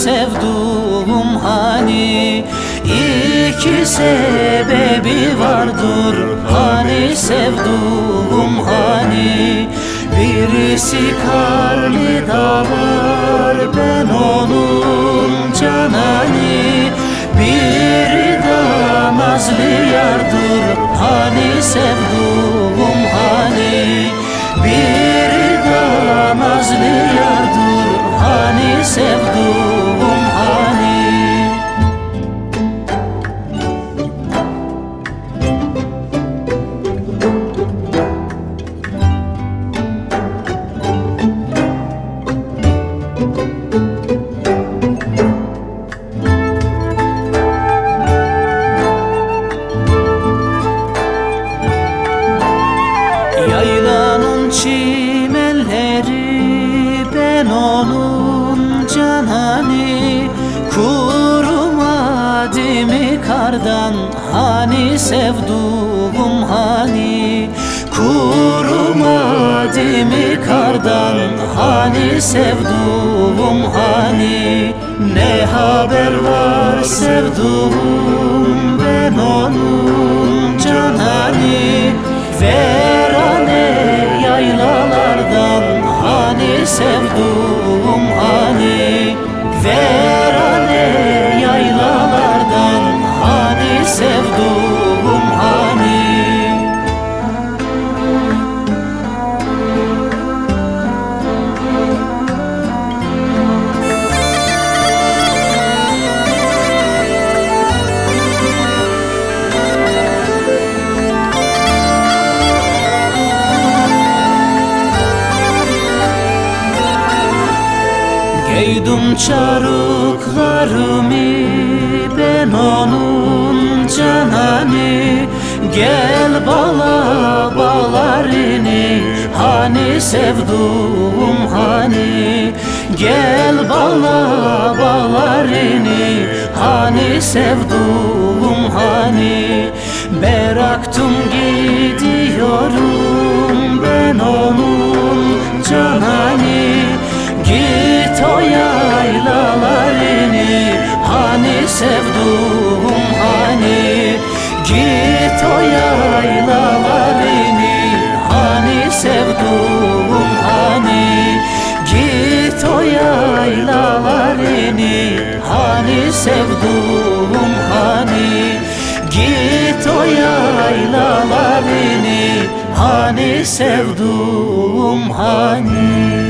sevduğum hani iki sebebi vardır. Hani sevduğum hani Birisi karlı dağlar ben onun canani. Biri de nazlı yardır. Hani sevduğum hani Biri sevduğum hani Yaylanın mı kardan hani sevduğum hani Kurumadı mı kardan hani sevduğum hani Ne haber var sevduğum ben onun canani Verane yaylalardan hani sevduğum Giydim çarıklarımı ben onun canani Gel bala balarını hani sevduğum hani. Gel bala balarını hani sevduğum o yaylalarını hani sevduğum hani? Git o yaylalarını hani sevduğum hani? Git o yaylalarını hani sevduğum hani